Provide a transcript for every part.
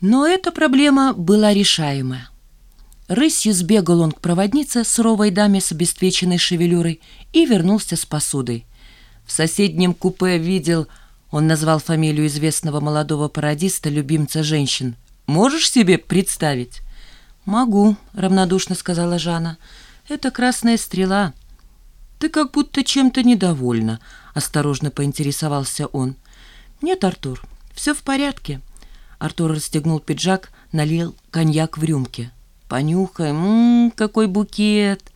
Но эта проблема была решаемая. Рысью сбегал он к проводнице, суровой даме с обесцвеченной шевелюрой, и вернулся с посудой. В соседнем купе видел, он назвал фамилию известного молодого пародиста, любимца женщин. «Можешь себе представить?» «Могу», — равнодушно сказала Жанна. «Это красная стрела». «Ты как будто чем-то недовольна», — осторожно поинтересовался он. «Нет, Артур, все в порядке». Артур расстегнул пиджак, налил коньяк в рюмке. «Понюхай, ммм, какой букет!»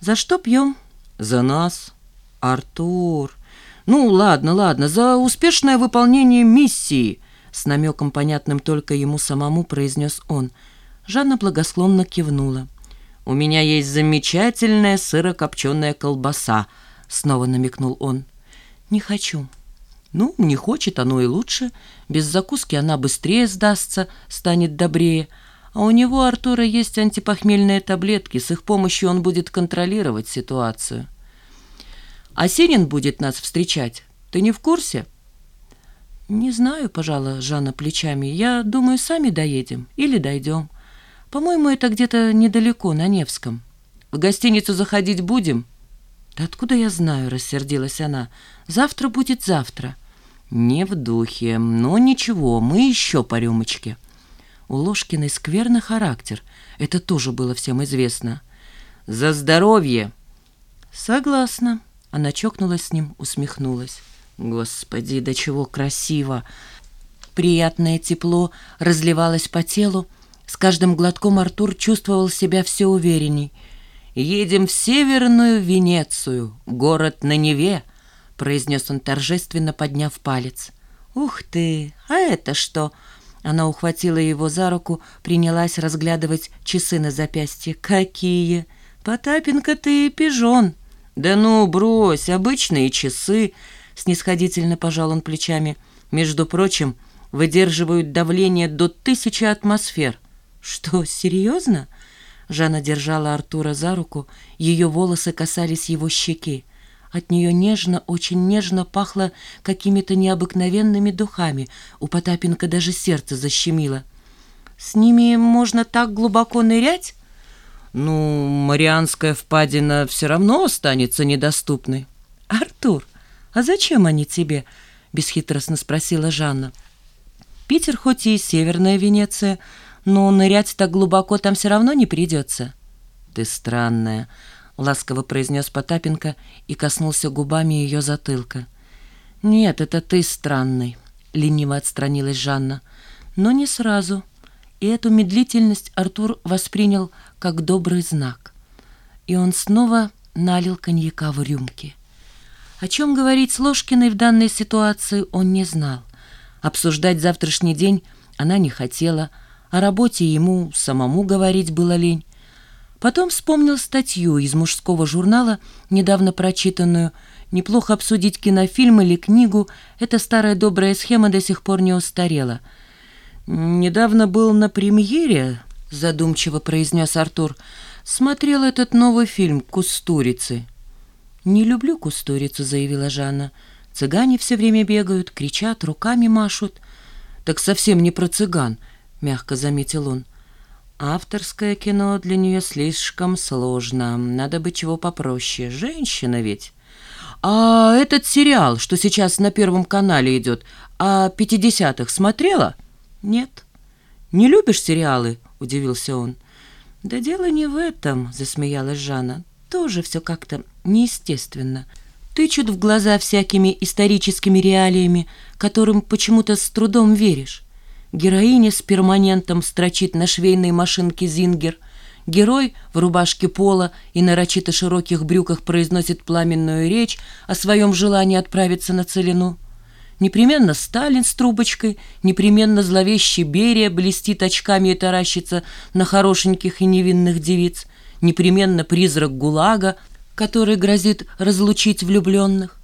«За что пьем?» «За нас». «Артур!» «Ну, ладно, ладно, за успешное выполнение миссии!» С намеком, понятным только ему самому, произнес он. Жанна благосклонно кивнула. «У меня есть замечательная сырокопченая колбаса», — снова намекнул он. «Не хочу». Ну, не хочет, оно и лучше. Без закуски она быстрее сдастся, станет добрее. А у него, Артура, есть антипохмельные таблетки. С их помощью он будет контролировать ситуацию. Осенин будет нас встречать. Ты не в курсе? Не знаю, пожала Жанна плечами. Я думаю, сами доедем или дойдем. По-моему, это где-то недалеко, на Невском. В гостиницу заходить будем? Да откуда я знаю, рассердилась она. Завтра будет завтра. «Не в духе, но ничего, мы еще по рюмочке». У Ложкиной скверный характер, это тоже было всем известно. «За здоровье!» «Согласна», — она чокнулась с ним, усмехнулась. «Господи, до чего красиво!» Приятное тепло разливалось по телу. С каждым глотком Артур чувствовал себя все уверенней. «Едем в Северную Венецию, город на Неве», — произнес он торжественно, подняв палец. «Ух ты! А это что?» Она ухватила его за руку, принялась разглядывать часы на запястье. «Какие! Потапенко ты пижон!» «Да ну, брось, обычные часы!» Снисходительно пожал он плечами. «Между прочим, выдерживают давление до тысячи атмосфер». «Что, серьезно?» Жанна держала Артура за руку, ее волосы касались его щеки. От нее нежно, очень нежно пахло какими-то необыкновенными духами. У Потапенко даже сердце защемило. «С ними можно так глубоко нырять?» «Ну, Марианская впадина все равно останется недоступной». «Артур, а зачем они тебе?» — бесхитростно спросила Жанна. «Питер хоть и северная Венеция, но нырять так глубоко там все равно не придется». «Ты странная», — ласково произнес Потапенко и коснулся губами ее затылка. «Нет, это ты странный», — лениво отстранилась Жанна. «Но не сразу». И эту медлительность Артур воспринял как добрый знак. И он снова налил коньяка в рюмки. О чем говорить с Ложкиной в данной ситуации он не знал. Обсуждать завтрашний день она не хотела, о работе ему самому говорить было лень. Потом вспомнил статью из мужского журнала, недавно прочитанную. Неплохо обсудить кинофильм или книгу. Эта старая добрая схема до сих пор не устарела. «Недавно был на премьере», — задумчиво произнес Артур. «Смотрел этот новый фильм «Кустурицы». «Не люблю кустурицу», — заявила Жанна. «Цыгане все время бегают, кричат, руками машут». «Так совсем не про цыган», — мягко заметил он. Авторское кино для нее слишком сложно. Надо бы чего попроще. Женщина ведь. А этот сериал, что сейчас на Первом канале идет, о пятидесятых смотрела? Нет. Не любишь сериалы? Удивился он. Да дело не в этом, засмеялась Жанна. Тоже все как-то неестественно. Тычут в глаза всякими историческими реалиями, которым почему-то с трудом веришь. Героиня с перманентом строчит на швейной машинке «Зингер». Герой в рубашке пола и нарочито широких брюках произносит пламенную речь о своем желании отправиться на целину. Непременно Сталин с трубочкой, непременно зловещий Берия блестит очками и таращится на хорошеньких и невинных девиц, непременно призрак ГУЛАГа, который грозит разлучить влюбленных.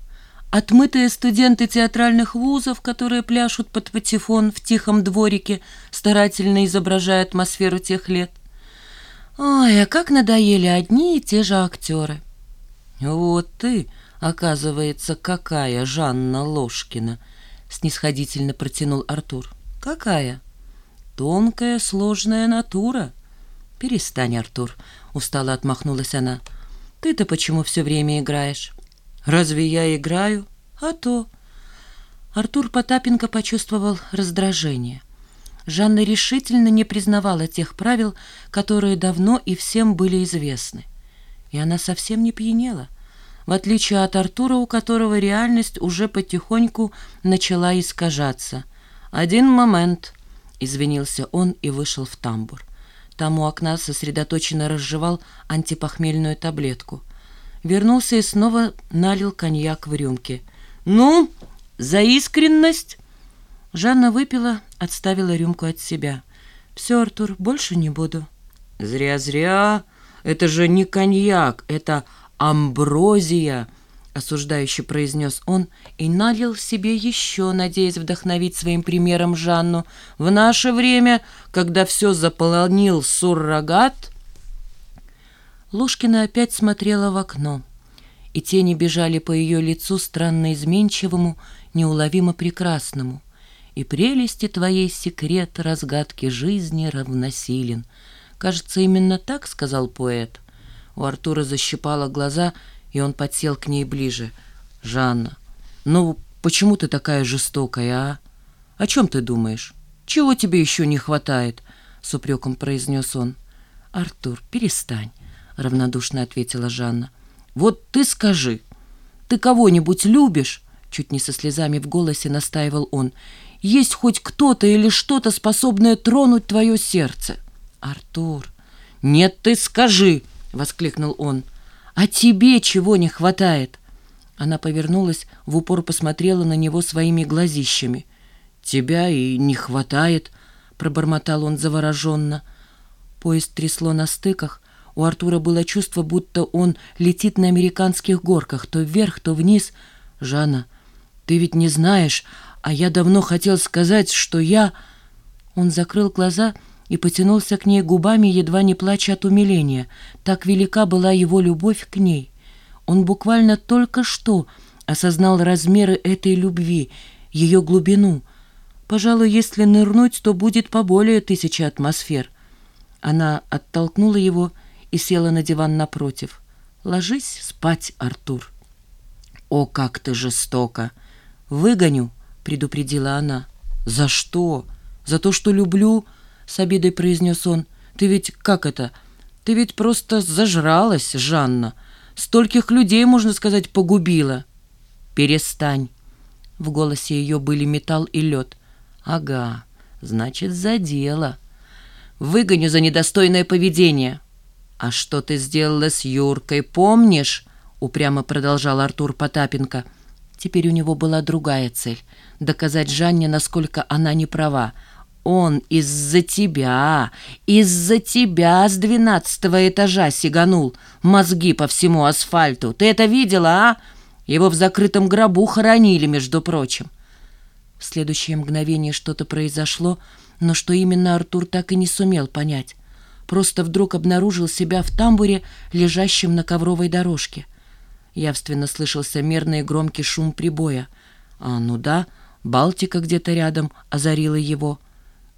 Отмытые студенты театральных вузов, которые пляшут под патефон в тихом дворике, старательно изображая атмосферу тех лет. Ой, а как надоели одни и те же актеры. Вот ты, оказывается, какая Жанна Ложкина, снисходительно протянул Артур. Какая? тонкая, сложная натура. Перестань, Артур, устало отмахнулась она. Ты-то почему все время играешь? Разве я играю? А то. Артур Потапенко почувствовал раздражение. Жанна решительно не признавала тех правил, которые давно и всем были известны. И она совсем не пьянела, в отличие от Артура, у которого реальность уже потихоньку начала искажаться. «Один момент», — извинился он и вышел в тамбур. Там у окна сосредоточенно разжевал антипохмельную таблетку. Вернулся и снова налил коньяк в рюмки. «Ну, за искренность!» Жанна выпила, отставила рюмку от себя. «Все, Артур, больше не буду». «Зря-зря. Это же не коньяк, это амброзия», — осуждающе произнес он и налил себе еще, надеясь вдохновить своим примером Жанну. «В наше время, когда все заполонил суррогат...» Ложкина опять смотрела в окно, и тени бежали по ее лицу странно изменчивому, неуловимо прекрасному. И прелести твоей секрет разгадки жизни равносилен. Кажется, именно так сказал поэт. У Артура защипало глаза, и он подсел к ней ближе. «Жанна, ну почему ты такая жестокая, а? О чем ты думаешь? Чего тебе еще не хватает?» С упреком произнес он. «Артур, перестань», — равнодушно ответила Жанна. «Вот ты скажи, ты кого-нибудь любишь?» Чуть не со слезами в голосе настаивал он. «Есть хоть кто-то или что-то, способное тронуть твое сердце?» «Артур!» «Нет, ты скажи!» — воскликнул он. «А тебе чего не хватает?» Она повернулась, в упор посмотрела на него своими глазищами. «Тебя и не хватает», — пробормотал он завороженно. Поезд трясло на стыках. У Артура было чувство, будто он летит на американских горках, то вверх, то вниз. «Жанна, ты ведь не знаешь, а я давно хотел сказать, что я...» Он закрыл глаза и потянулся к ней губами, едва не плача от умиления. Так велика была его любовь к ней. Он буквально только что осознал размеры этой любви, ее глубину. Пожалуй, если нырнуть, то будет поболее тысячи атмосфер. Она оттолкнула его и села на диван напротив. «Ложись спать, Артур». «О, как ты жестоко!» «Выгоню», — предупредила она. «За что? За то, что люблю?» — с обидой произнес он. «Ты ведь как это? Ты ведь просто зажралась, Жанна. Стольких людей, можно сказать, погубила». «Перестань». В голосе ее были металл и лед. «Ага, значит, за дело. Выгоню за недостойное поведение». «А что ты сделала с Юркой, помнишь?» — упрямо продолжал Артур Потапенко. Теперь у него была другая цель — доказать Жанне, насколько она не права. Он из-за тебя, из-за тебя с двенадцатого этажа сиганул, мозги по всему асфальту. Ты это видела, а? Его в закрытом гробу хоронили, между прочим. В следующее мгновение что-то произошло, но что именно Артур так и не сумел понять. Просто вдруг обнаружил себя в тамбуре, лежащем на ковровой дорожке. Явственно слышался мерный и громкий шум прибоя. А, ну да, Балтика где-то рядом озарила его.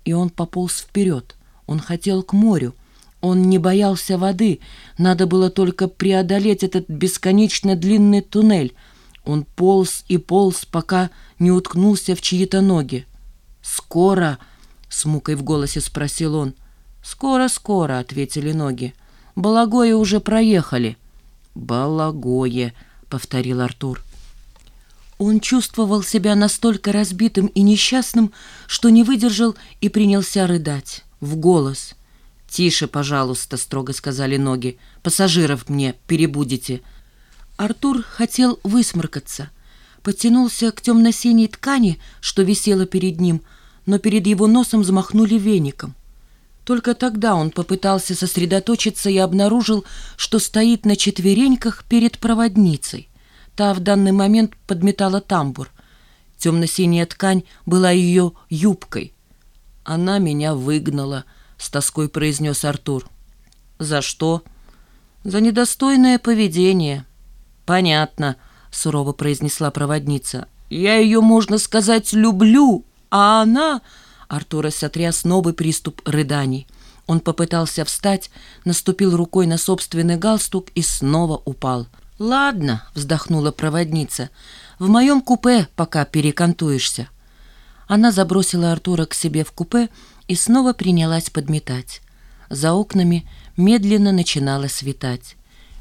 И он пополз вперед. Он хотел к морю. Он не боялся воды. Надо было только преодолеть этот бесконечно длинный туннель. Он полз и полз, пока не уткнулся в чьи-то ноги. «Скоро?» — с мукой в голосе спросил он. «Скоро-скоро», — ответили ноги. «Балагоя уже проехали». «Балагое», — повторил Артур. Он чувствовал себя настолько разбитым и несчастным, что не выдержал и принялся рыдать в голос. «Тише, пожалуйста», — строго сказали ноги. «Пассажиров мне перебудете». Артур хотел высморкаться. Потянулся к темно-синей ткани, что висела перед ним, но перед его носом взмахнули веником. Только тогда он попытался сосредоточиться и обнаружил, что стоит на четвереньках перед проводницей. Та в данный момент подметала тамбур. Темно-синяя ткань была ее юбкой. «Она меня выгнала», — с тоской произнес Артур. «За что?» «За недостойное поведение». «Понятно», — сурово произнесла проводница. «Я ее, можно сказать, люблю, а она...» Артура сотряс новый приступ рыданий. Он попытался встать, наступил рукой на собственный галстук и снова упал. «Ладно», — вздохнула проводница, — «в моем купе пока перекантуешься». Она забросила Артура к себе в купе и снова принялась подметать. За окнами медленно начинало светать.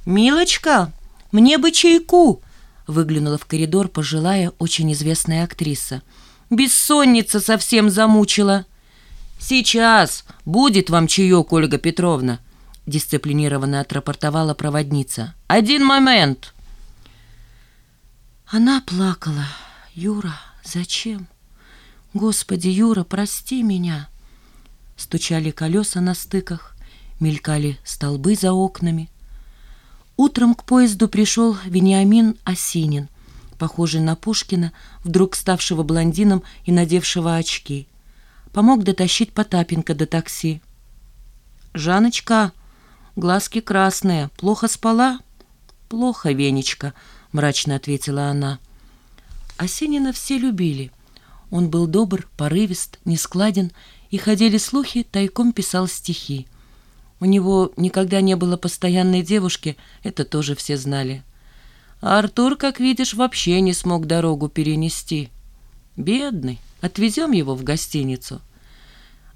«Милочка, мне бы чайку!» — выглянула в коридор пожилая, очень известная актриса. «Бессонница совсем замучила!» «Сейчас будет вам чаек, Ольга Петровна!» — дисциплинированно отрапортовала проводница. «Один момент!» Она плакала. «Юра, зачем? Господи, Юра, прости меня!» Стучали колеса на стыках, мелькали столбы за окнами. Утром к поезду пришел Вениамин Осинин, похожий на Пушкина, вдруг ставшего блондином и надевшего очки. Помог дотащить Потапенко до такси. «Жаночка, глазки красные, плохо спала?» «Плохо, Венечка», — мрачно ответила она. Осинина все любили. Он был добр, порывист, нескладен, и ходили слухи, тайком писал стихи. У него никогда не было постоянной девушки, это тоже все знали. А Артур, как видишь, вообще не смог дорогу перенести. Бедный, отвезем его в гостиницу.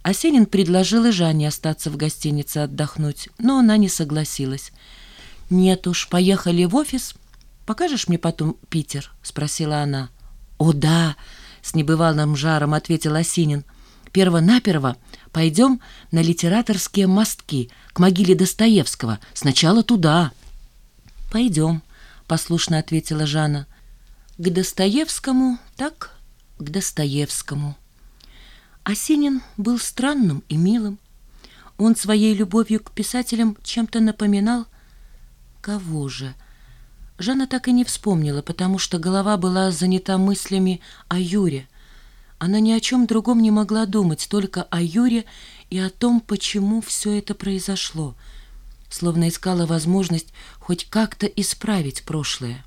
Осенин предложил и Жанне остаться в гостинице отдохнуть, но она не согласилась. «Нет уж, поехали в офис. Покажешь мне потом Питер?» — спросила она. «О, да!» — с небывалым жаром ответил Осинин. «Перво-наперво Пойдем на литераторские мостки, к могиле Достоевского. Сначала туда». «Пойдем», — послушно ответила Жанна. «К Достоевскому, так, к Достоевскому». Осенин был странным и милым. Он своей любовью к писателям чем-то напоминал... Кого же? Жанна так и не вспомнила, потому что голова была занята мыслями о Юре — она ни о чем другом не могла думать, только о Юре и о том, почему все это произошло, словно искала возможность хоть как-то исправить прошлое.